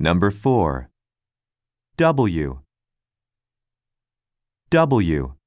Number 4. W. W.